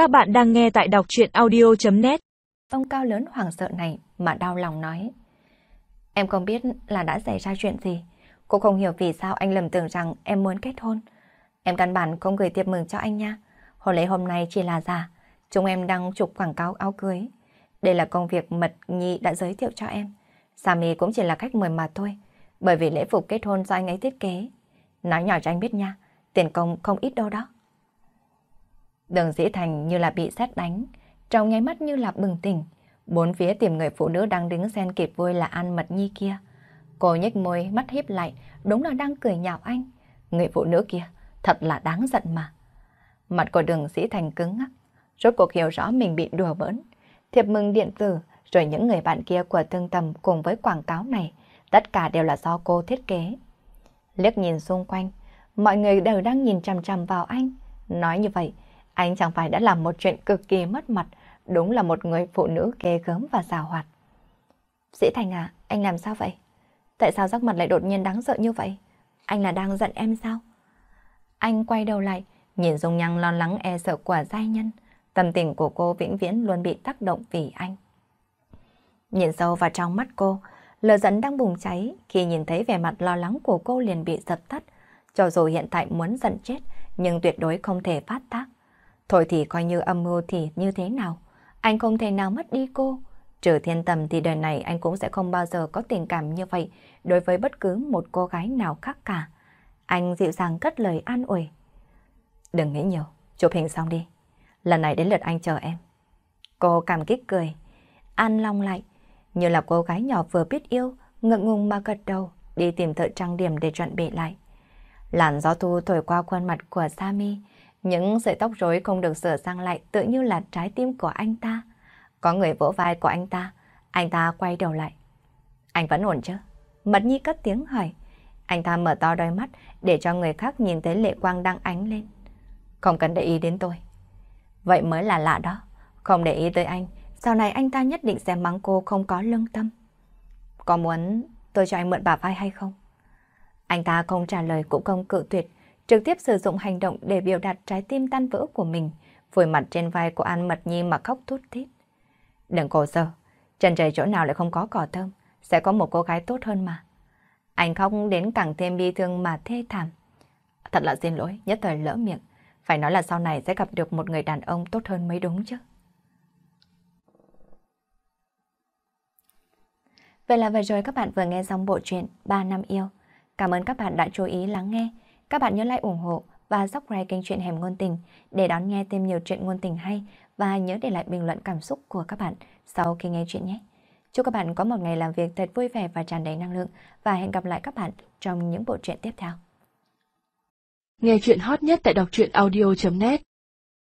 Các bạn đang nghe tại đọc chuyện audio.net Ông cao lớn hoảng sợ này mà đau lòng nói. Em không biết là đã xảy ra chuyện gì. Cô không hiểu vì sao anh lầm tưởng rằng em muốn kết hôn. Em căn bản không gửi tiệp mừng cho anh nha. Hôn lễ hôm nay chỉ là giả. Chúng em đang chụp quảng cáo áo cưới. Đây là công việc Mật Nhi đã giới thiệu cho em. Sammy cũng chỉ là khách mời mà thôi. Bởi vì lễ phục kết hôn do anh ấy thiết kế. Nói nhỏ cho anh biết nha. Tiền công không ít đâu đó. Đường dĩ thành như là bị xét đánh. Trong nháy mắt như là bừng tỉnh. Bốn phía tìm người phụ nữ đang đứng xen kịp vui là An Mật Nhi kia. Cô nhếch môi, mắt híp lại, đúng là đang cười nhạo anh. Người phụ nữ kia, thật là đáng giận mà. Mặt của đường sĩ thành cứng ngắc, rốt cuộc hiểu rõ mình bị đùa bỡn. Thiệp mừng điện tử, rồi những người bạn kia của thương tầm cùng với quảng cáo này, tất cả đều là do cô thiết kế. Liếc nhìn xung quanh, mọi người đều đang nhìn chằm chằm vào anh. Nói như vậy, anh chẳng phải đã làm một chuyện cực kỳ mất mặt, đúng là một người phụ nữ ghê gớm và xào hoạt. Sĩ Thành à, anh làm sao vậy? Tại sao sắc mặt lại đột nhiên đáng sợ như vậy? Anh là đang giận em sao? Anh quay đầu lại, nhìn Dung Nhăng lo lắng e sợ của giai nhân. Tâm tình của cô vĩnh viễn luôn bị tác động vì anh. Nhìn sâu vào trong mắt cô, lửa giận đang bùng cháy khi nhìn thấy vẻ mặt lo lắng của cô liền bị dập tắt. Cho dù hiện tại muốn giận chết, nhưng tuyệt đối không thể phát tác. Thôi thì coi như âm mưu thì như thế nào? Anh không thể nào mất đi cô. Trừ thiên tầm thì đời này anh cũng sẽ không bao giờ có tình cảm như vậy đối với bất cứ một cô gái nào khác cả. Anh dịu dàng cất lời an ủi. Đừng nghĩ nhiều, chụp hình xong đi. Lần này đến lượt anh chờ em. Cô cảm kích cười. An long lại, như là cô gái nhỏ vừa biết yêu, ngượng ngùng mà gật đầu, đi tìm thợ trang điểm để chuẩn bị lại. Làn gió thu thổi qua khuôn mặt của Sami, những sợi tóc rối không được sửa sang lại tự như là trái tim của anh ta. Có người vỗ vai của anh ta, anh ta quay đầu lại. Anh vẫn ổn chứ? Mật Nhi cất tiếng hỏi. Anh ta mở to đôi mắt để cho người khác nhìn thấy lệ quang đang ánh lên. Không cần để ý đến tôi. Vậy mới là lạ đó. Không để ý tới anh, sau này anh ta nhất định sẽ mắng cô không có lương tâm. Có muốn tôi cho anh mượn bà vai hay không? Anh ta không trả lời cũng không cự tuyệt, trực tiếp sử dụng hành động để biểu đạt trái tim tan vỡ của mình, vùi mặt trên vai của An Mật Nhi mà khóc thút thít. Đừng cổ sơ, trần trời chỗ nào lại không có cỏ thơm, sẽ có một cô gái tốt hơn mà. Anh khóc đến càng thêm bi thương mà thê thảm. Thật là xin lỗi, nhất thời lỡ miệng. Phải nói là sau này sẽ gặp được một người đàn ông tốt hơn mới đúng chứ. Vậy là vừa rồi các bạn vừa nghe xong bộ truyện 3 năm yêu. Cảm ơn các bạn đã chú ý lắng nghe. Các bạn nhớ like ủng hộ và subscribe kênh truyện Hẻm Ngôn Tình để đón nghe thêm nhiều chuyện ngôn tình hay và nhớ để lại bình luận cảm xúc của các bạn sau khi nghe chuyện nhé. Chúc các bạn có một ngày làm việc thật vui vẻ và tràn đầy năng lượng và hẹn gặp lại các bạn trong những bộ truyện tiếp theo. Nghe chuyện hot nhất tại đọc truyện audio.net